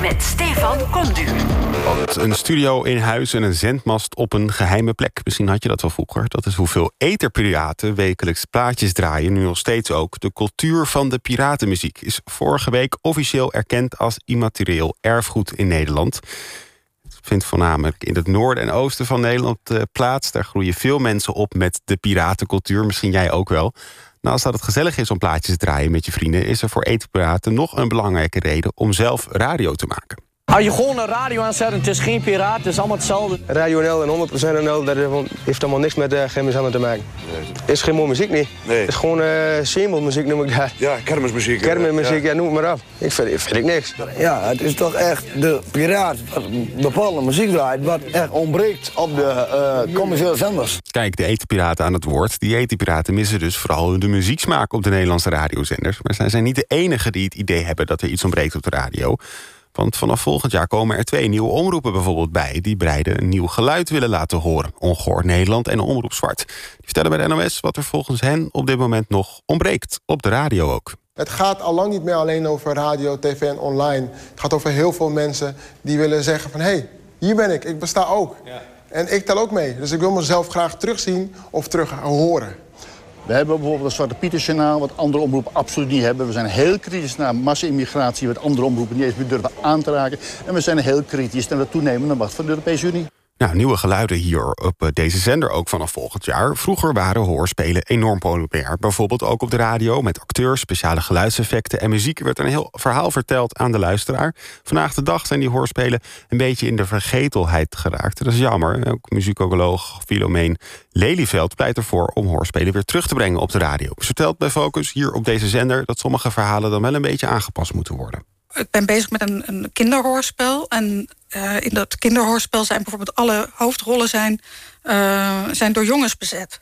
Met Stefan Konduur. Een studio in huis en een zendmast op een geheime plek. Misschien had je dat wel vroeger. Dat is hoeveel etherpiraten wekelijks plaatjes draaien. Nu nog steeds ook. De cultuur van de piratenmuziek is vorige week officieel erkend als immaterieel erfgoed in Nederland. Het vindt voornamelijk in het noorden en oosten van Nederland eh, plaats. Daar groeien veel mensen op met de piratencultuur. Misschien jij ook wel. Nou, als dat het gezellig is om plaatjes te draaien met je vrienden... is er voor etherpiraten nog een belangrijke reden om zelf radio te maken. Als je gewoon een radio aanzet, het is geen piraat, het is allemaal hetzelfde. Radio NL en 100% NL, dat heeft allemaal niks met uh, te maken. Het is geen mooie muziek, niet. Nee. Het is gewoon uh, muziek noem ik dat. Ja, kermismuziek. Kermismuziek, ja. ja, noem het maar af. Ik vind, vind ik niks. Ja, het is toch echt de piraat wat bepaalde muziek draait... wat echt ontbreekt op de uh, commerciële zenders. Kijk, de etenpiraten aan het woord. Die etenpiraten missen dus vooral de muzieksmaak op de Nederlandse radiozenders. Maar zij zijn niet de enigen die het idee hebben dat er iets ontbreekt op de radio... Want vanaf volgend jaar komen er twee nieuwe omroepen bijvoorbeeld bij... die breiden een nieuw geluid willen laten horen. Ongehoord Nederland en Omroep Zwart. Die vertellen bij de NOS wat er volgens hen op dit moment nog ontbreekt. Op de radio ook. Het gaat al lang niet meer alleen over radio, tv en online. Het gaat over heel veel mensen die willen zeggen van... hé, hey, hier ben ik, ik besta ook. Ja. En ik tel ook mee. Dus ik wil mezelf graag terugzien of terug horen. We hebben bijvoorbeeld een Zwarte Pietersjournaal... wat andere omroepen absoluut niet hebben. We zijn heel kritisch naar massa-immigratie... wat andere omroepen niet eens meer durven aan te raken. En we zijn heel kritisch naar de toenemende macht van de Europese Unie. Nou, nieuwe geluiden hier op eh, deze zender ook vanaf volgend jaar. Vroeger waren hoorspelen enorm populair. Bijvoorbeeld ook op de radio met acteurs, speciale geluidseffecten en muziek... werd een heel verhaal verteld aan de luisteraar. Vandaag de dag zijn die hoorspelen een beetje in de vergetelheid geraakt. Dat is jammer. Ook muzikoloog Filomeen Lelyveld pleit ervoor... om hoorspelen weer terug te brengen op de radio. Ze vertelt bij Focus hier op deze zender... dat sommige verhalen dan wel een beetje aangepast moeten worden. Ik ben bezig met een, een kinderhoorspel. En uh, in dat kinderhoorspel zijn bijvoorbeeld alle hoofdrollen zijn, uh, zijn door jongens bezet.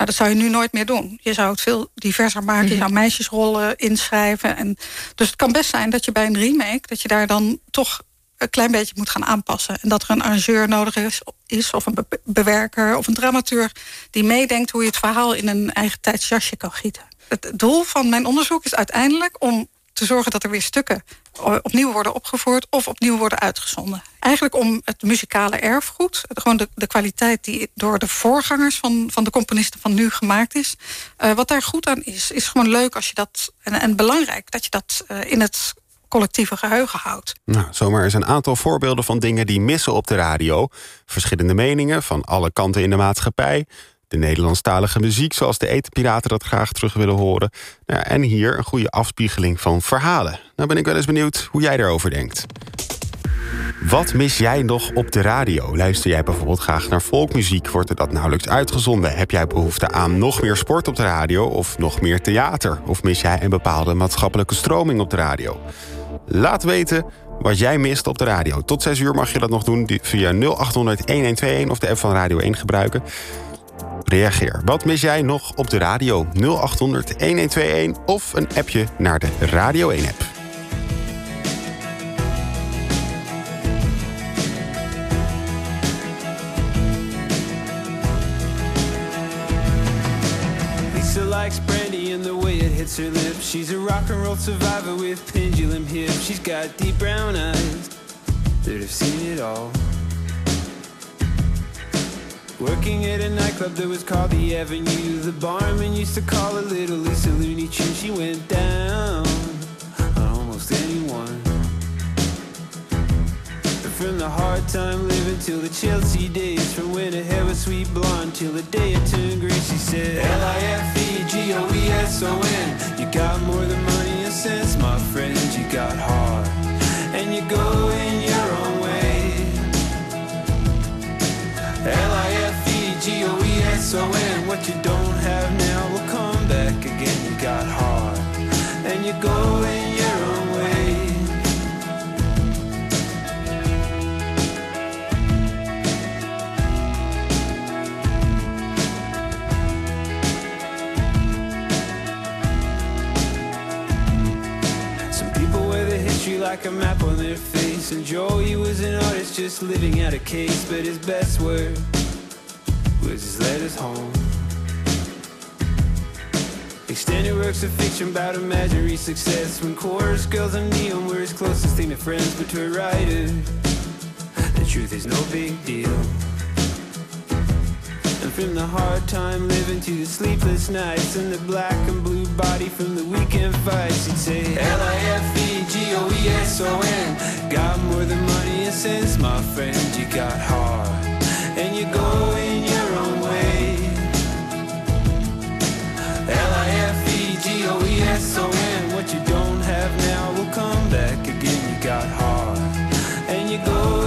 Nou, dat zou je nu nooit meer doen. Je zou het veel diverser maken. Je zou meisjesrollen inschrijven. En, dus het kan best zijn dat je bij een remake... dat je daar dan toch een klein beetje moet gaan aanpassen. En dat er een arrangeur nodig is, is of een bewerker of een dramaturg... die meedenkt hoe je het verhaal in een eigen tijdsjasje kan gieten. Het doel van mijn onderzoek is uiteindelijk om te zorgen dat er weer stukken opnieuw worden opgevoerd of opnieuw worden uitgezonden. Eigenlijk om het muzikale erfgoed, gewoon de, de kwaliteit die door de voorgangers van, van de componisten van nu gemaakt is. Uh, wat daar goed aan is, is gewoon leuk als je dat, en, en belangrijk dat je dat uh, in het collectieve geheugen houdt. Nou, zomaar eens een aantal voorbeelden van dingen die missen op de radio. Verschillende meningen van alle kanten in de maatschappij de Nederlandstalige muziek... zoals de etenpiraten dat graag terug willen horen. Nou, en hier een goede afspiegeling van verhalen. Nou ben ik wel eens benieuwd hoe jij daarover denkt. Wat mis jij nog op de radio? Luister jij bijvoorbeeld graag naar folkmuziek? Wordt er dat nauwelijks uitgezonden? Heb jij behoefte aan nog meer sport op de radio of nog meer theater? Of mis jij een bepaalde maatschappelijke stroming op de radio? Laat weten wat jij mist op de radio. Tot 6 uur mag je dat nog doen via 0800 1121 of de app van Radio 1 gebruiken. Reageer. Wat mis jij nog op de radio? 0800 1121 of een appje naar de Radio 1 app. Her lips. She's a rock and roll survivor with pendulum hips. She's got deep brown eyes that have seen it all. Working at a nightclub that was called the Avenue. The barman used to call her Little Lisa Looney Tune. She went down on almost anyone. But From the hard time living till the Chelsea days From when her hair was sweet blonde till the day it turned gray She said L-I-F-E-G-O-E-S-O-N You got more than money and sense, my friend You got heart. And you go in your own like a map on their face. And Joey was an artist just living out a case But his best work was his letters home. Extended works of fiction about imaginary success. When chorus girls and neon were his closest thing to friends, but to a writer, the truth is no big deal. From the hard time living to the sleepless nights and the black and blue body from the weekend fights, he'd say L-I-F-E-G-O-E-S-O-N. Got more than money and sense, my friend. You got heart, and you go in your own way. L-I-F-E-G-O-E-S-O-N. What you don't have now will come back again. You got heart, and you're go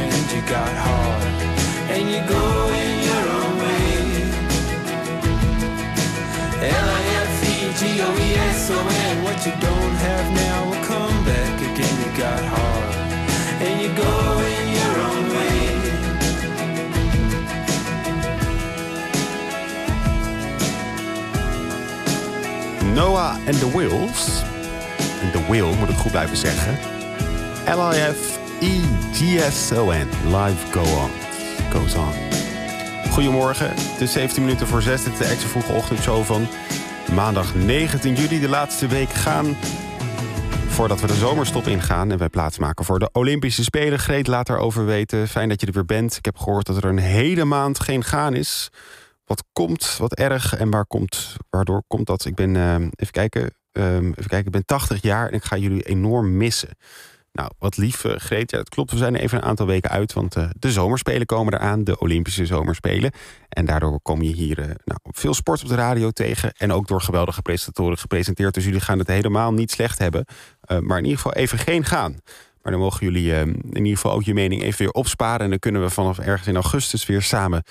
What don't have now will come back again You got heart And you go in your own way Noah and the Wheels. En The Wheel moet ik goed blijven zeggen. L-I-F-E-G-S-O-N. Live go on. Goes on. Goedemorgen. Het is 17 minuten voor 6. Dit is de extra vroege ochtendshow van maandag 19 juli. De laatste week gaan voordat we de zomerstop ingaan... en wij plaatsmaken voor de Olympische Spelen. Greet, laat daarover weten. Fijn dat je er weer bent. Ik heb gehoord dat er een hele maand geen gaan is. Wat komt, wat erg en waar komt, waardoor komt dat? Ik ben, eh, even, kijken, ehm, even kijken, ik ben 80 jaar en ik ga jullie enorm missen. Nou, wat lief, eh, Greet. Ja, dat klopt. We zijn even een aantal weken uit, want eh, de zomerspelen komen eraan. De Olympische zomerspelen. En daardoor kom je hier eh, nou, veel sport op de radio tegen. En ook door geweldige presentatoren gepresenteerd. Dus jullie gaan het helemaal niet slecht hebben. Maar in ieder geval even geen gaan. Maar dan mogen jullie eh, in ieder geval ook je mening even weer opsparen. En dan kunnen we vanaf ergens in augustus weer samen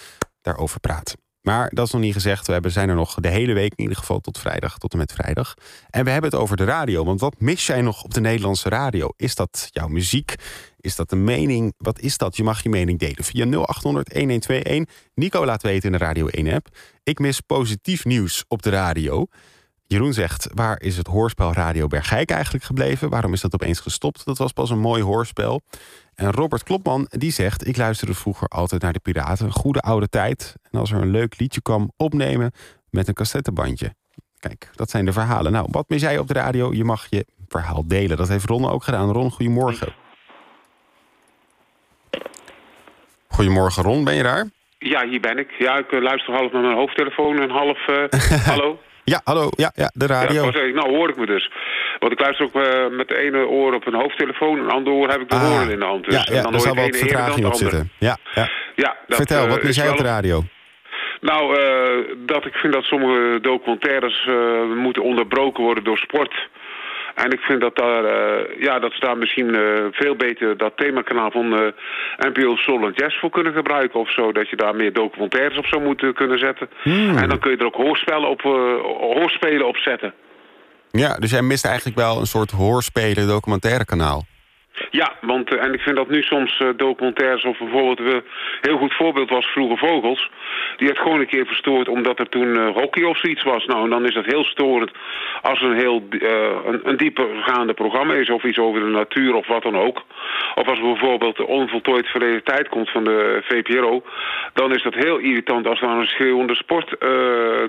daarover praten. Maar dat is nog niet gezegd. We hebben- zijn er nog de hele week in ieder geval tot vrijdag, tot en met vrijdag. En we hebben het over de radio. Want wat mis jij nog op de Nederlandse radio? Is dat jouw muziek? Is dat een mening? Wat is dat? Je mag je mening delen via 0800-1121. Nico laat weten in de Radio 1-app. Ik mis positief nieuws op de radio. Jeroen zegt, waar is het hoorspel Radio Bergijk eigenlijk gebleven? Waarom is dat opeens gestopt? Dat was pas een mooi hoorspel. En Robert Klopman, die zegt... ik luisterde vroeger altijd naar de Piraten. Een goede oude tijd. En als er een leuk liedje kwam, opnemen met een cassettebandje. Kijk, dat zijn de verhalen. Nou, wat mis jij op de radio? Je mag je verhaal delen. Dat heeft Ron ook gedaan. Ron, goedemorgen. Goedemorgen, Ron. Ben je daar? Ja, hier ben ik. Ja, ik eh, luister half naar mijn hoofdtelefoon en half... eh, hallo? Ja, hallo. Ja, ja de radio. Ja, ik? nou hoor ik me dus. Want ik luister ook eh, met de ene oor op een hoofdtelefoon... en het andere oor heb ik de Ah, horen in de hand. Dus, ja, dan daar hoor zal je wat vertraging op zitten. Ja, ja. Ja, dat, Vertel, eh, wat mis is jij op de wel- radio? Nou, eh, dat ik vind dat sommige documentaires eh, moeten onderbroken worden door sport. En ik vind dat, daar, eh, ja, dat ze daar misschien eh, veel beter dat themakanaal van eh NPO Soul and Jazz voor kunnen gebruiken of zo. Dat je daar meer documentaires op zou moeten kunnen zetten. Hmm. En dan kun je er ook hoorspelen op, hoorspelen op zetten. Ja, dus jij mist eigenlijk wel een soort hoorspelen documentaire kanaal. Ja, want eh, en ik vind dat nu soms eh, documentaires of bijvoorbeeld een heel goed voorbeeld was Vroege Vogels. Die werd gewoon een keer verstoord omdat er toen eh, hockey of zoiets was. Nou, en dan is dat heel storend als er een heel eh, een, een diepergaande programma is of iets over de natuur of wat dan ook. Of als bijvoorbeeld de onvoltooid verleden tijd komt van de VPRO, dan is dat heel irritant als daar een schreeuwende sport eh,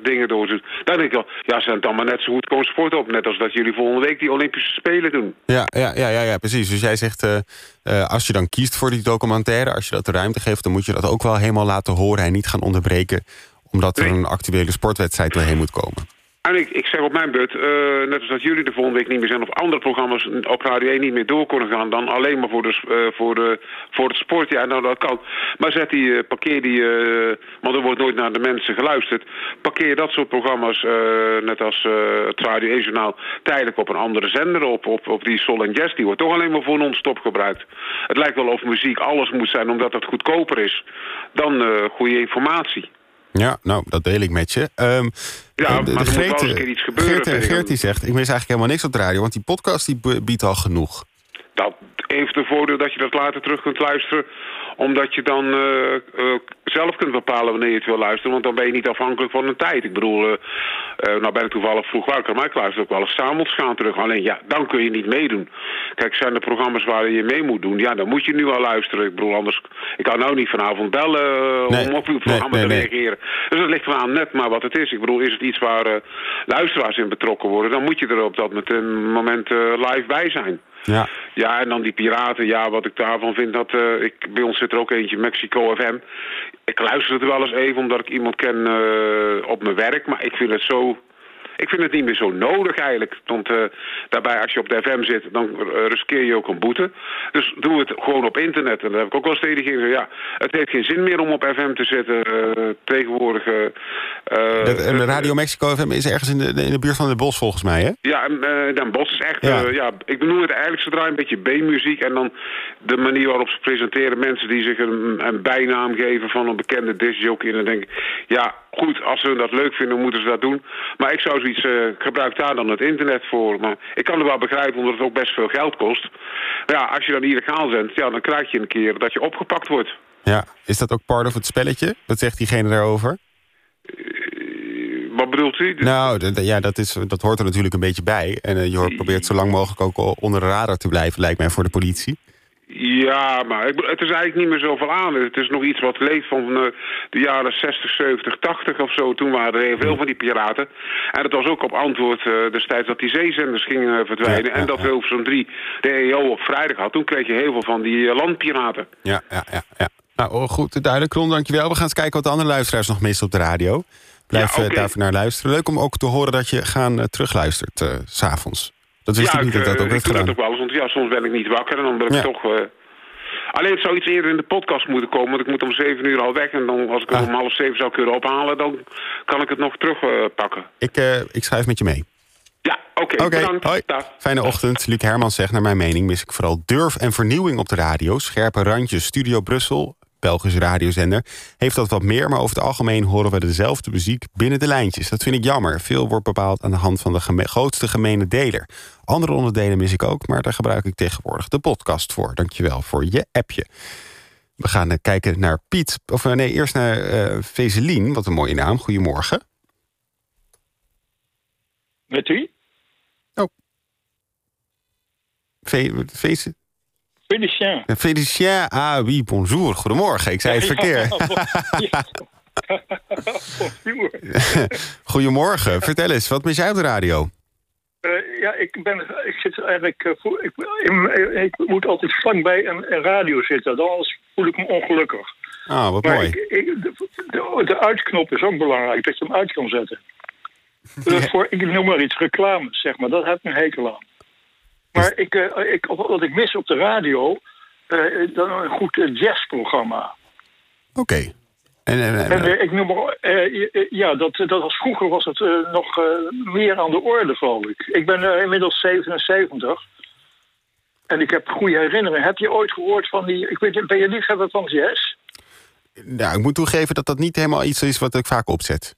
dingen door zit. Dan denk ik wel, ja, zet dan maar net zo goed gewoon sport op. Net als dat jullie volgende week die Olympische Spelen doen. Ja, ja, ja, ja, ja precies. Dus jij zegt, eh, eh, als je dan kiest voor die documentaire... als je dat de ruimte geeft, dan moet je dat ook wel helemaal laten horen... en niet gaan onderbreken omdat er een actuele sportwedstrijd doorheen moet komen. En ik, ik zeg op mijn beurt, eh, net als dat jullie de volgende week niet meer zijn... of andere programma's op Radio 1 niet meer door kunnen gaan... dan alleen maar voor, de, eh, voor, de, voor het sport. Ja, nou dat kan. Maar zet die, eh, parkeer die... want er wordt nooit naar de mensen geluisterd. Parkeer dat soort programma's, net als het Radio 1-journaal... tijdelijk op een andere zender, op, op, op die Sol en Jazz. Die wordt toch alleen maar voor non-stop gebruikt. Het lijkt wel of muziek alles moet zijn omdat het goedkoper is... dan goede informatie. Ja, nou, dat deel ik met je. Ehm, Ja, eh, maar er eens een keer iets gebeuren, Geert. Geert die zegt, ik mis eigenlijk helemaal niks op de radio... want die podcast die biedt al genoeg. Dat heeft de voordeel dat je dat later terug kunt luisteren. Omdat je dan eh, eh, zelf kunt bepalen wanneer je het wil luisteren. Want dan ben je niet afhankelijk van een tijd. Ik bedoel, eh, nou ben ik toevallig vroeg wakker. Maar ik luister ook wel eens s'avonds gaan terug. Alleen ja, dan kun je niet meedoen. Kijk, zijn er programma's waar je mee moet doen? Ja, dan moet je nu al luisteren. Ik bedoel, anders... Ik kan nou niet vanavond bellen Nee, om op uw programma nee, te reageren. Dus dat ligt eraan net maar wat het is. Ik bedoel, is het iets waar luisteraars in betrokken worden... dan moet je er op dat moment live bij zijn. Ja. Ja, en dan die piraten. Ja, wat ik daarvan vind, dat eh, ik, bij ons zit er ook eentje, Mexico FM. Ik luister het wel eens even, omdat ik iemand ken eh, op mijn werk. Maar ik vind het zo... Ik vind het niet meer zo nodig eigenlijk. Want eh, daarbij, als je op de FM zit, dan eh, riskeer je ook een boete. Dus doe het gewoon op internet. En daar heb ik ook wel tegen gezegd. Ja, het heeft geen zin meer om op FM te zitten eh, tegenwoordig. Dat, en Radio Mexico FM is ergens in de, in de buurt van de bos volgens mij, hè? ja, en uh, Den Bos is echt... Ja. Ja. ja, ik benoem het eigenlijk zodra een beetje B-muziek... en dan de manier waarop ze presenteren... mensen die zich een, een bijnaam geven van een bekende discjockey... en dan denk ik, ja, goed, als ze dat leuk vinden, moeten ze dat doen. Maar ik zou zoiets... eh gebruik daar dan het internet voor. Maar ik kan het wel begrijpen, omdat het ook best veel geld kost. Maar ja, als je dan illegaal zendt... ja, dan krijg je een keer dat je opgepakt wordt. Ja. Is dat ook part of het spelletje? Wat zegt diegene daarover? Wat bedoelt u? Nou, ja, dat, is, dat hoort er natuurlijk een beetje bij. En eh, je probeert zo lang mogelijk ook onder de radar te blijven, lijkt mij, voor de politie. Ja, maar het is eigenlijk niet meer zoveel aan. Het is nog iets wat leeft van eh, de jaren 60, 70, 80 of zo. Toen waren er heel veel van die piraten. En dat was ook op antwoord eh, destijds dat die zeezenders gingen eh, verdwijnen. Ja, en dat ja. Hilversum 3 de EO op vrijdag had. Toen kreeg je heel veel van die landpiraten. Ja, ja, ja. ja. Nou, oh, goed, duidelijk. Ron, dankjewel. We gaan eens kijken wat de andere luisteraars nog missen op de radio. Blijf Ja, daarvoor naar luisteren. Leuk om ook te horen dat je gaan terugluistert s s'avonds. Dat wist ja, ik niet dat eh, dat ook ik werd doe gedaan. dat ook wel eens. Want ja, soms ben ik niet wakker en dan ben ik Ja. toch... eh, Alleen het zou iets eerder in de podcast moeten komen. Want ik moet om zeven uur al weg. En dan, als ik het Ah. om half zeven zou kunnen ophalen... dan kan ik het nog terugpakken. pakken. Ik, eh, ik schrijf met je mee. ja, oké. Hoi. Dag. Fijne ochtend. Luc Hermans zegt, naar mijn mening mis ik vooral durf en vernieuwing op de radio. Scherpe randjes. Studio Brussel, Belgische radiozender, heeft dat wat meer... maar over het algemeen horen we dezelfde muziek binnen de lijntjes. Dat vind ik jammer. Veel wordt bepaald aan de hand van de geme- grootste gemene deler. Andere onderdelen mis ik ook, maar daar gebruik ik tegenwoordig de podcast voor. Dankjewel voor je appje. We gaan eh, kijken naar Piet, of eh, nee, eerst naar eh Vezelien. Wat een mooie naam. Goedemorgen. Met wie? Ve Veze- Félicien. Félicien, ah oui, bonjour. Goedemorgen, ik zei het verkeerd. Goedemorgen, vertel eens, wat mis jij op de radio? Eh, ja, ik, ben, ik zit eigenlijk. eh, ik, in- ik moet altijd vlakbij een, een radio zitten, anders voel ik me ongelukkig. Ah, wat maar mooi. ik, ik- de, de, de uitknop is ook belangrijk, dat je hem uit kan zetten. Dus voor, ik noem maar iets, reclame, zeg maar, dat heb ik een hekel aan. Maar ik, eh, ik, wat ik mis op de radio, eh, dan een goed eh, jazzprogramma. Oké. En, en, en- En, ik noem maar, eh, ja, dat, dat was, vroeger was het nog meer aan de orde, geloof ik. Ik ben inmiddels 77. En ik heb goede herinneringen. Heb je ooit gehoord van die... Ik weet, ben je liefhebber van jazz? nou, ik moet toegeven dat dat niet helemaal iets is wat ik vaak opzet.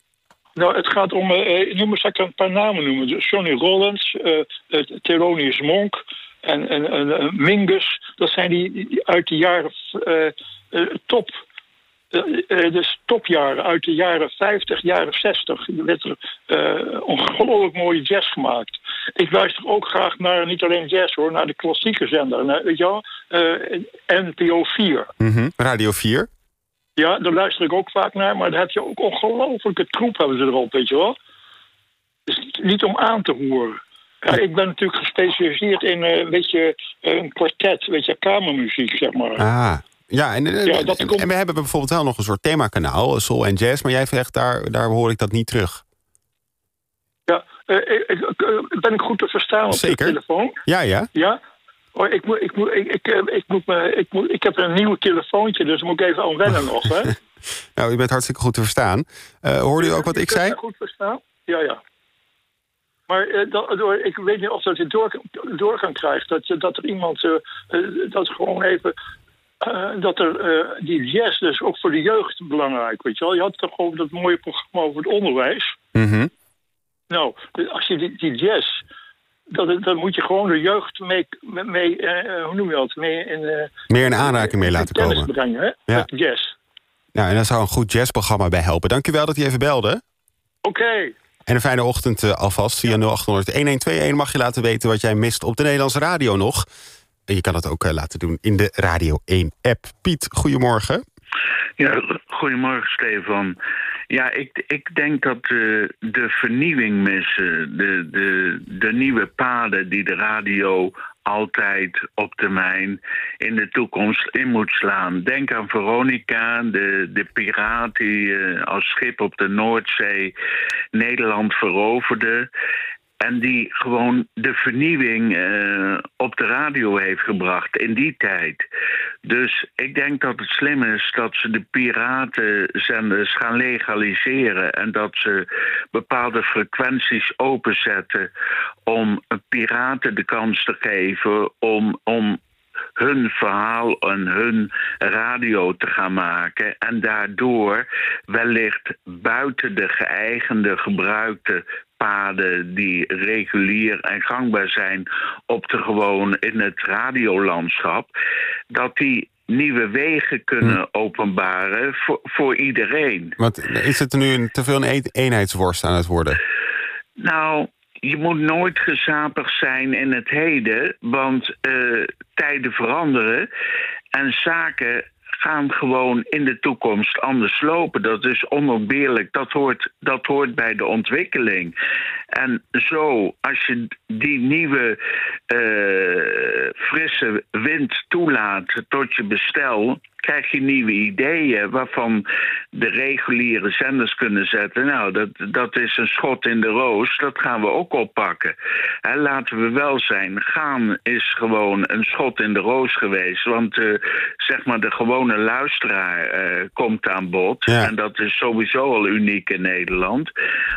Nou, het gaat om... eh, noem eens, ik kan een paar namen noemen. Dus Johnny Rollins, Thelonious Monk en, en, Mingus. Dat zijn die, uit de jaren eh, top... dus topjaren uit de jaren 50, jaren 60. Er werd er ongelooflijk mooie jazz gemaakt. Ik luister ook graag naar, niet alleen jazz hoor, naar de klassieke zender. Naar, weet je wel, NPO 4. Mhm. Radio 4. Ja, daar luister ik ook vaak naar, maar daar heb je ook ongelofelijke troep hebben ze erop, weet je wel. Dus niet om aan te horen. Ja, ik ben natuurlijk gespecialiseerd in eh, weet je, eh, een kwartet, weet je, kamermuziek, zeg maar. Ah. Ja, en, Ja, dat en, komt- en we hebben bijvoorbeeld wel nog een soort themakanaal, eh, Soul en Jazz, maar jij zegt daar, daar hoor ik dat niet terug. Ja, eh, eh, ben ik goed te verstaan op Zeker. de telefoon? Ja, ja. Ja? Oh, ik, moet, ik, moet, ik, ik, eh, ik, moet me, ik, moet, ik heb een nieuw telefoontje, dus moet ik even aan wennen nog. Hè? Nou, u bent hartstikke goed te verstaan. Eh, hoorde u ook wat ik zei? goed verstaan? Ja, ja. Maar eh, dat, door, ik weet niet of dat je door, doorgang krijgt. Dat, dat er iemand, dat gewoon even... dat er die jazz dus ook voor de jeugd belangrijk, weet je wel. Je had toch gewoon dat mooie programma over het onderwijs. Mhm. Nou, als je die, die jazz... Dat, dan moet je gewoon de jeugd mee, mee eh, hoe noem je dat? Mee in, eh, Meer in aanraking mee laten komen. brengen, hè? Ja. Met jazz. Nou, en daar zou een goed jazzprogramma bij helpen. Dank u wel dat u even belde. Oké. En een fijne ochtend eh, alvast. Via 0800-1121 mag je laten weten wat jij mist op de Nederlandse radio nog. En je kan het ook eh, laten doen in de Radio 1-app. Piet, goedemorgen. Ja, goedemorgen Stefan. Ja, ik, ik denk dat eh, de vernieuwing missen, de, de, de nieuwe paden die de radio altijd op termijn in de toekomst in moet slaan. Denk aan Veronica, de, de piraat die eh, als schip op de Noordzee Nederland veroverde. En die gewoon de vernieuwing eh, op de radio heeft gebracht in die tijd. Dus ik denk dat het slim is dat ze de piratenzenders gaan legaliseren. En dat ze bepaalde frequenties openzetten om piraten de kans te geven om. om hun verhaal en hun radio te gaan maken. En daardoor wellicht buiten de geëigende, gebruikte paden die regulier en gangbaar zijn op de gewoon in het radiolandschap, dat die nieuwe wegen kunnen openbaren voor, voor iedereen. Want is het nu een, te veel een eenheidsworst aan het worden? Nou, je moet nooit gezapig zijn in het heden, want eh, tijden veranderen en zaken gaan gewoon in de toekomst anders lopen. Dat is onontbeerlijk. Dat hoort, dat hoort bij de ontwikkeling. En zo, als je die nieuwe eh, frisse wind toelaat tot je bestel, krijg je nieuwe ideeën waarvan de reguliere zenders kunnen zetten. Nou, dat, dat is een schot in de roos. Dat gaan we ook oppakken. Hè, laten we wel zijn. Gaan is gewoon een schot in de roos geweest. Want eh, zeg maar de gewone luisteraar eh, komt aan bod. En dat is sowieso al uniek in Nederland.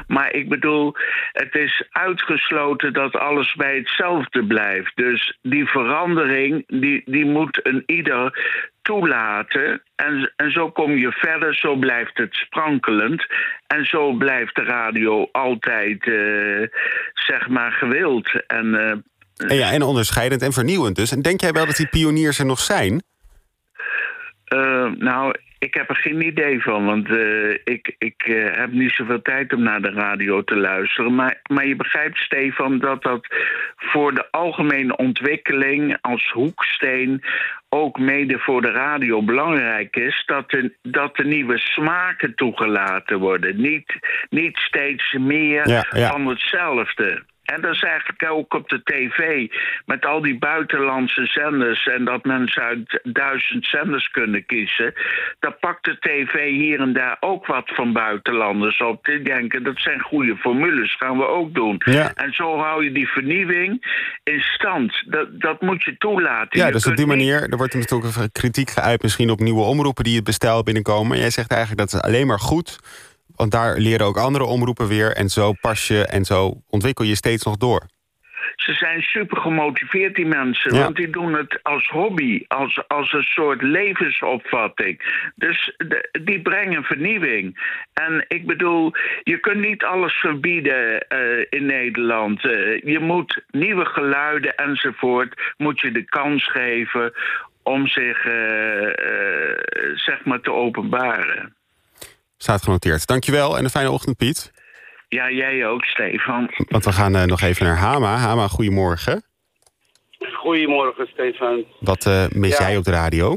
Maar ik bedoel, het is uitgesloten dat alles bij hetzelfde blijft. Dus die verandering, die, die moet een ieder toelaten. En, en zo kom je verder, zo blijft het sprankelend. En zo blijft de radio altijd, eh, zeg maar, gewild. En, eh, En, ja, en onderscheidend en vernieuwend dus. En denk jij wel dat die pioniers er nog zijn? eh, nou, ik heb er geen idee van, want eh, ik, ik eh, heb niet zoveel tijd om naar de radio te luisteren. Maar, maar je begrijpt, Stefan, dat dat voor de algemene ontwikkeling als hoeksteen ook mede voor de radio belangrijk is dat er, dat er nieuwe smaken toegelaten worden. Niet, niet steeds meer Ja, ja. van hetzelfde. En dat is eigenlijk ook op de tv met al die buitenlandse zenders en dat mensen uit duizend zenders kunnen kiezen. Dan pakt de tv hier en daar ook wat van buitenlanders op. Die denken dat zijn goede formules, gaan we ook doen. Ja. En zo hou je die vernieuwing in stand. Dat, dat moet je toelaten. Ja, Je dus op die manier, er wordt natuurlijk kritiek geuit misschien op nieuwe omroepen die het bestel binnenkomen. Maar jij zegt eigenlijk dat is alleen maar goed, want daar leren ook andere omroepen weer. En zo pas je en zo ontwikkel je steeds nog door. Ze zijn super gemotiveerd, die mensen. Ja. Want die doen het als hobby, als, als een soort levensopvatting. Dus de- die brengen vernieuwing. En ik bedoel, je kunt niet alles verbieden eh, in Nederland. Eh, je moet nieuwe geluiden enzovoort, moet je de kans geven om zich, eh, zeg maar, te openbaren. Staat genoteerd. Dankjewel en een fijne ochtend, Piet. Ja, jij ook, Stefan. Want we gaan eh, nog even naar Hama. Hama, goedemorgen. Goedemorgen, Stefan. Wat eh, mis Ja. jij op de radio?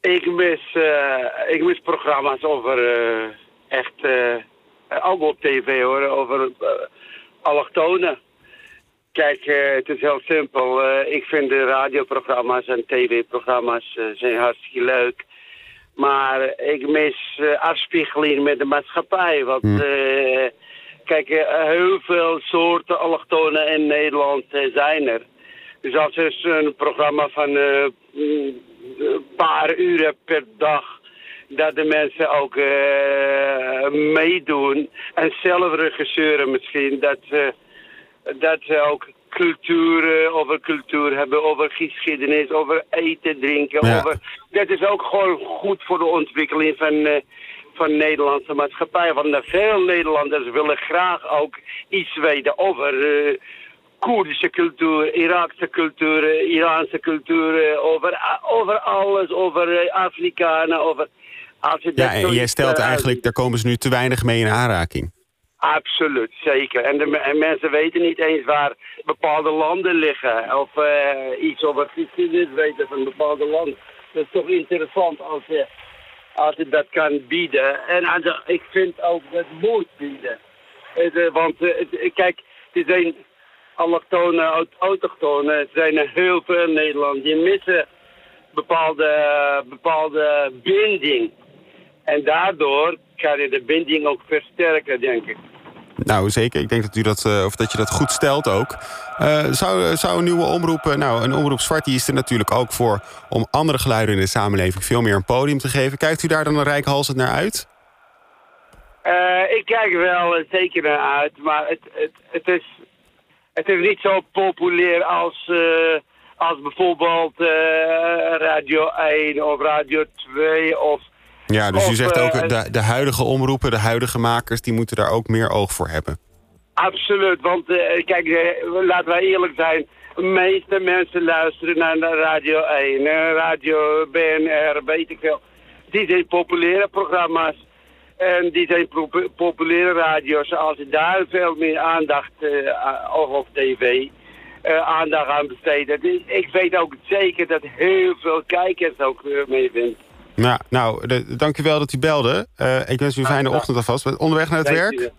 Ik mis, eh, ik mis programma's over eh, echt, eh, ook op tv hoor, over allochtonen. Kijk, eh, het is heel simpel. Eh, ik vind de radioprogramma's en tv-programma's eh, zijn hartstikke leuk. Maar ik mis eh, afspiegeling met de maatschappij. Want eh, kijk, eh, heel veel soorten allochtonen in Nederland zijn er. Dus als er is een programma van mm, een paar uren per dag... dat de mensen ook meedoen en zelf regisseuren misschien... dat ze, dat ze ook cultuur, eh, over cultuur hebben, over geschiedenis, over eten, drinken. Ja. Over, dat is ook gewoon goed voor de ontwikkeling van, eh, van de Nederlandse maatschappij. Want er veel Nederlanders willen graag ook iets weten over eh, Koerdische cultuur, Iraakse cultuur, eh, Iraanse cultuur, eh, over, over alles, over eh, Afrikanen, over... Als je Ja, en jij stelt eh, eigenlijk, daar komen ze nu te weinig mee in aanraking. Absoluut, zeker. En, de, en mensen weten niet eens waar bepaalde landen liggen. Of eh, iets over geschiedenis weten van bepaalde landen. Dat is toch interessant als je, als dat kan bieden. En ik vind ook dat moet bieden. Het, eh, want eh, het- kijk, er zijn allochtonen, aut- autochtonen, zijn er heel veel in Nederland. Die missen bepaalde, bepaalde binding. En daardoor kan je de binding ook versterken, denk ik. Nou, zeker. Ik denk dat, u dat, eh, of dat je dat goed stelt ook. Eh, zou, zou een nieuwe omroep... eh, nou, een omroep zwart die is er natuurlijk ook voor... om andere geluiden in de samenleving veel meer een podium te geven. Kijkt u daar dan een rijkhalsend naar uit? Ik kijk er wel zeker naar uit, maar het, het, het, is, het is niet zo populair als, als bijvoorbeeld Radio 1 of Radio 2 of... Ja, dus u zegt eh, ook... De, de huidige omroepen, de huidige makers... die moeten daar ook meer oog voor hebben. Absoluut, want eh, kijk, eh, laten wij eerlijk zijn. De meeste mensen luisteren naar Radio 1, eh, Radio BNR, weet ik veel. Die zijn populaire programma's. En die zijn populaire radio's. Als je daar veel meer aandacht, eh, aan- of op tv, eh, aandacht aan besteedt. Dus Ik weet ook zeker dat heel veel kijkers ook uh, mee vinden. Nou, nou de, dank u wel dat u belde. Eh, ik wens u een fijne ochtend alvast. Onderweg naar het werk?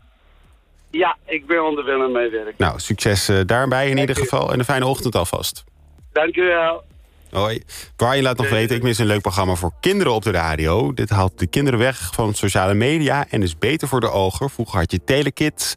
Ja, ik ben onderweg naar mijn werk. Nou, succes eh, daarbij in ieder u. geval. En een fijne ochtend alvast. Dank u wel. Hoi. Brian laat nog weten, ik mis een leuk programma voor kinderen op de radio. Dit haalt de kinderen weg van sociale media en is beter voor de ogen. Vroeger had je Telekids,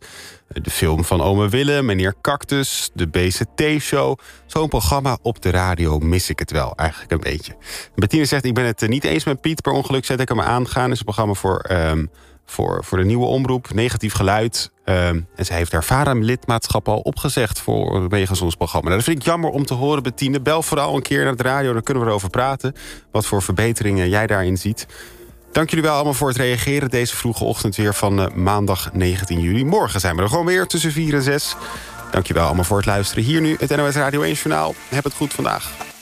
de film van Ome Willem, Meneer Cactus, de BCT-show. Zo'n programma op de radio mis ik het wel, eigenlijk een beetje. Bettine zegt, ik ben het eh, niet eens met Piet. Per ongeluk zet ik hem aangaan. Het is een programma voor, ehm, voor, voor de nieuwe omroep, negatief geluid. Ehm, en ze heeft haar VARA-lidmaatschap al opgezegd voor wegens ons programma. Nou, dat vind ik jammer om te horen, Bettine. Bel vooral een keer naar de radio, dan kunnen we erover praten. Wat voor verbeteringen jij daarin ziet. Dank jullie wel allemaal voor het reageren deze vroege ochtend weer van eh, maandag 19 juli. Morgen zijn we er gewoon weer tussen 4 en 6. Dank je wel allemaal voor het luisteren. Hier nu het NOS Radio 1 Journaal. Heb het goed vandaag.